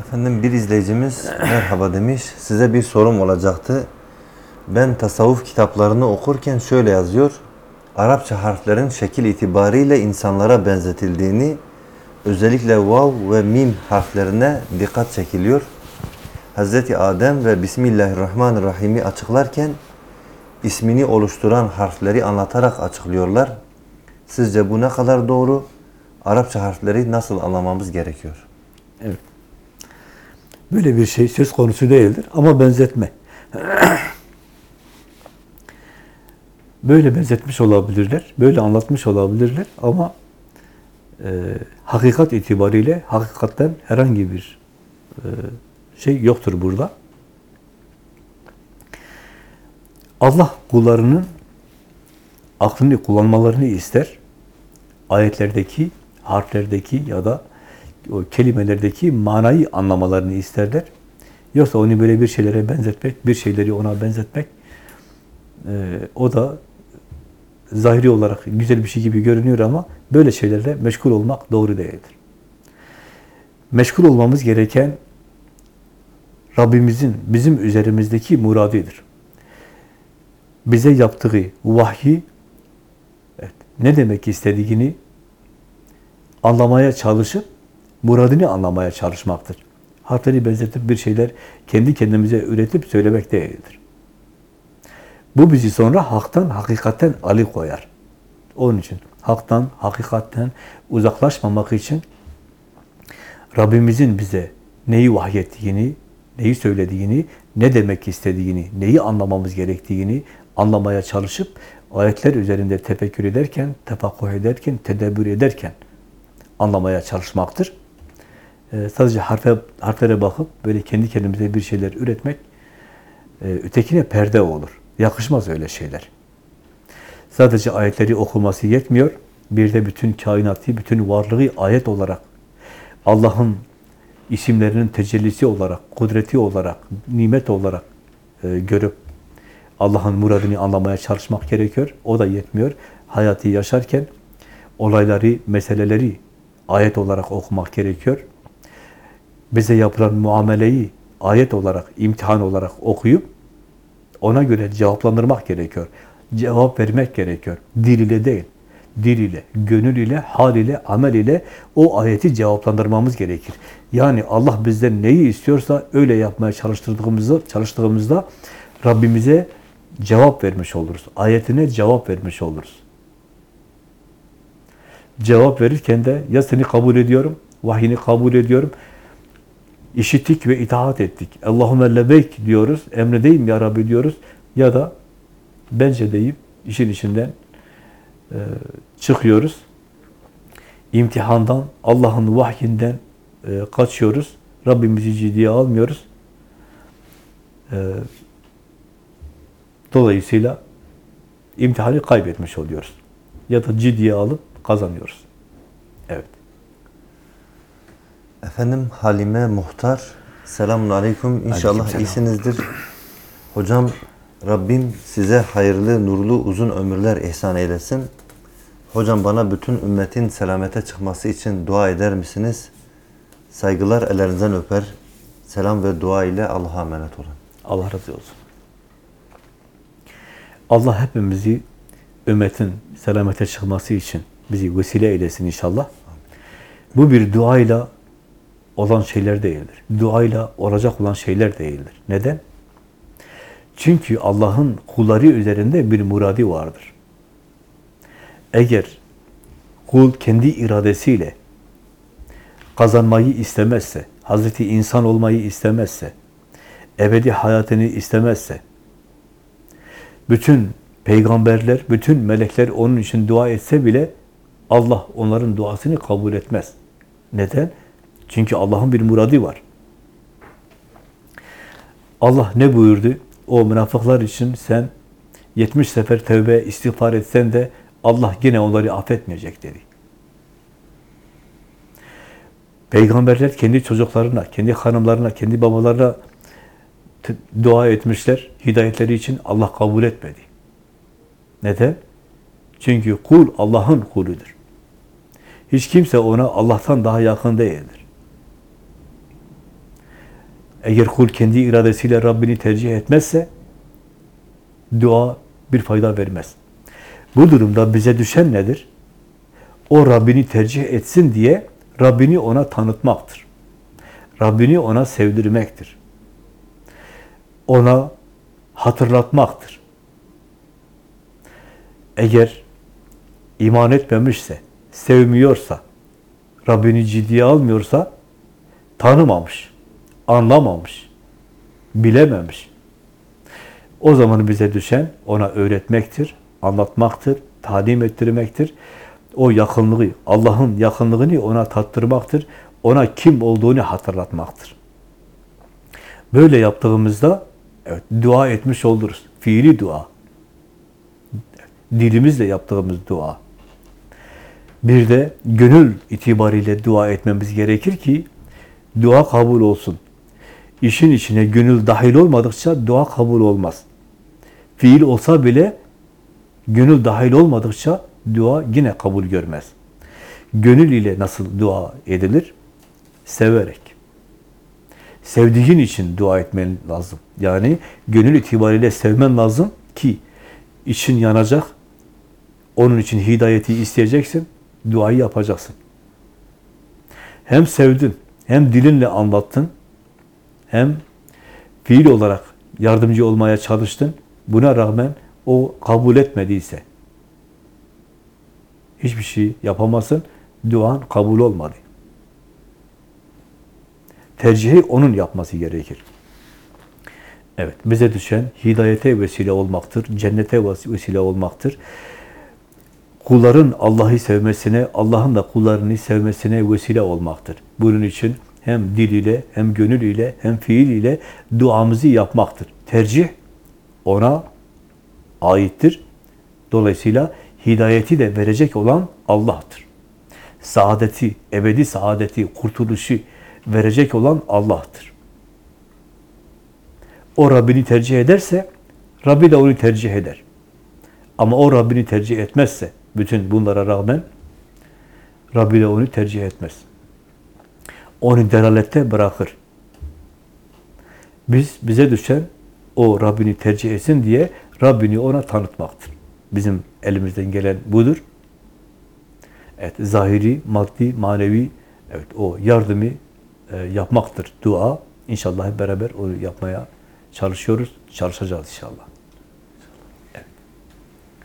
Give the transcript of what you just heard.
Efendim bir izleyicimiz merhaba demiş. Size bir sorum olacaktı. Ben tasavvuf kitaplarını okurken şöyle yazıyor. Arapça harflerin şekil itibariyle insanlara benzetildiğini, özellikle vav ve mim harflerine dikkat çekiliyor. Hz. Adem ve Bismillahirrahmanirrahim'i açıklarken ismini oluşturan harfleri anlatarak açıklıyorlar. Sizce bu ne kadar doğru? Arapça harfleri nasıl anlamamız gerekiyor? Evet. Böyle bir şey söz konusu değildir ama benzetme. böyle benzetmiş olabilirler, böyle anlatmış olabilirler ama e, hakikat itibariyle hakikatten herhangi bir e, şey yoktur burada. Allah kullarının aklını kullanmalarını ister. Ayetlerdeki, harflerdeki ya da o kelimelerdeki manayı anlamalarını isterler. Yoksa onu böyle bir şeylere benzetmek, bir şeyleri ona benzetmek e, o da zahiri olarak güzel bir şey gibi görünüyor ama böyle şeylerle meşgul olmak doğru değildir. Meşgul olmamız gereken Rabbimizin bizim üzerimizdeki muradidir. Bize yaptığı vahyi evet, ne demek istediğini anlamaya çalışıp muradını anlamaya çalışmaktır. Harfleri benzetip bir şeyler kendi kendimize üretip söylemek değildir. Bu bizi sonra haktan, hakikatten ali koyar. Onun için haktan, hakikatten uzaklaşmamak için Rabbimizin bize neyi vahyettiğini, neyi söylediğini, ne demek istediğini, neyi anlamamız gerektiğini anlamaya çalışıp ayetler üzerinde tefekkür ederken, tefakkuh ederken, tedebbür ederken anlamaya çalışmaktır. Ee, sadece harfe, harflere bakıp böyle kendi kendimize bir şeyler üretmek e, ötekine perde olur. Yakışmaz öyle şeyler. Sadece ayetleri okuması yetmiyor. Bir de bütün kainatı, bütün varlığı ayet olarak Allah'ın isimlerinin tecellisi olarak, kudreti olarak, nimet olarak e, görüp Allah'ın muradını anlamaya çalışmak gerekiyor. O da yetmiyor. Hayatı yaşarken olayları, meseleleri ayet olarak okumak gerekiyor. Bize yapılan muameleyi ayet olarak, imtihan olarak okuyup ona göre cevaplandırmak gerekiyor. Cevap vermek gerekiyor. Dil ile değil. Dil ile, gönül ile, hal ile, amel ile o ayeti cevaplandırmamız gerekir. Yani Allah bizden neyi istiyorsa öyle yapmaya çalıştırdığımızda, çalıştığımızda Rabbimize cevap vermiş oluruz. Ayetine cevap vermiş oluruz. Cevap verirken de ya seni kabul ediyorum, vahyini kabul ediyorum, işittik ve itaat ettik. Allahümme lebeyk diyoruz, emredeyim ya Rabbi diyoruz. Ya da bence deyip işin içinden e, çıkıyoruz. İmtihandan, Allah'ın vahyinden e, kaçıyoruz. Rabbimizi ciddiye almıyoruz. E, dolayısıyla imtihanı kaybetmiş oluyoruz. Ya da ciddiye alıp kazanıyoruz. Evet. Efendim Halime Muhtar. Selamun Aleyküm. İnşallah Aleykümselam. iyisinizdir. Hocam Rabbim size hayırlı, nurlu, uzun ömürler ihsan eylesin. Hocam bana bütün ümmetin selamete çıkması için dua eder misiniz? Saygılar ellerinizden öper. Selam ve dua ile Allah'a emanet olun. Allah razı olsun. Allah hepimizi ümmetin selamete çıkması için bizi vesile eylesin inşallah. Bu bir duayla olan şeyler değildir. Duayla olacak olan şeyler değildir. Neden? Çünkü Allah'ın kulları üzerinde bir muradi vardır. Eğer kul kendi iradesiyle kazanmayı istemezse, Hazreti insan olmayı istemezse, ebedi hayatını istemezse, bütün peygamberler, bütün melekler onun için dua etse bile Allah onların duasını kabul etmez. Neden? Çünkü Allah'ın bir muradi var. Allah ne buyurdu? O münafıklar için sen 70 sefer tövbe istiğfar etsen de Allah yine onları affetmeyecek dedi. Peygamberler kendi çocuklarına, kendi hanımlarına, kendi babalarına dua etmişler. Hidayetleri için Allah kabul etmedi. Neden? Çünkü kul Allah'ın kuludur. Hiç kimse ona Allah'tan daha yakın değildir. Eğer kul kendi iradesiyle Rabbini tercih etmezse dua bir fayda vermez. Bu durumda bize düşen nedir? O Rabbini tercih etsin diye Rabbini ona tanıtmaktır. Rabbini ona sevdirmektir. Ona hatırlatmaktır. Eğer iman etmemişse, sevmiyorsa, Rabbini ciddiye almıyorsa tanımamış, anlamamış, bilememiş. O zaman bize düşen ona öğretmektir, anlatmaktır, talim ettirmektir. O yakınlığı, Allah'ın yakınlığını ona tattırmaktır. Ona kim olduğunu hatırlatmaktır. Böyle yaptığımızda evet, dua etmiş oluruz. Fiili dua. Dilimizle yaptığımız dua. Bir de gönül itibariyle dua etmemiz gerekir ki dua kabul olsun. İşin içine gönül dahil olmadıkça dua kabul olmaz. Fiil olsa bile gönül dahil olmadıkça dua yine kabul görmez. Gönül ile nasıl dua edilir? Severek. Sevdiğin için dua etmen lazım. Yani gönül itibariyle sevmen lazım ki için yanacak. Onun için hidayeti isteyeceksin. Duayı yapacaksın. Hem sevdin, hem dilinle anlattın, hem fiil olarak yardımcı olmaya çalıştın. Buna rağmen o kabul etmediyse hiçbir şey yapamazsın. Duan kabul olmadı. Tercihi onun yapması gerekir. Evet, bize düşen hidayete vesile olmaktır, cennete vesile olmaktır. Kulların Allah'ı sevmesine, Allah'ın da kullarını sevmesine vesile olmaktır. Bunun için hem dil ile, hem gönül ile, hem fiil ile duamızı yapmaktır. Tercih ona aittir. Dolayısıyla hidayeti de verecek olan Allah'tır. Saadeti, ebedi saadeti, kurtuluşu verecek olan Allah'tır. O Rabbini tercih ederse, Rabbi de onu tercih eder. Ama o Rabbini tercih etmezse, bütün bunlara rağmen, Rabbi de onu tercih etmez. Onu delalette bırakır. Biz, bize düşen o Rabbini tercih etsin diye Rabbini ona tanıtmaktır. Bizim elimizden gelen budur. Evet, zahiri, maddi, manevi evet o yardımı e, yapmaktır dua. İnşallah beraber onu yapmaya çalışıyoruz, çalışacağız inşallah.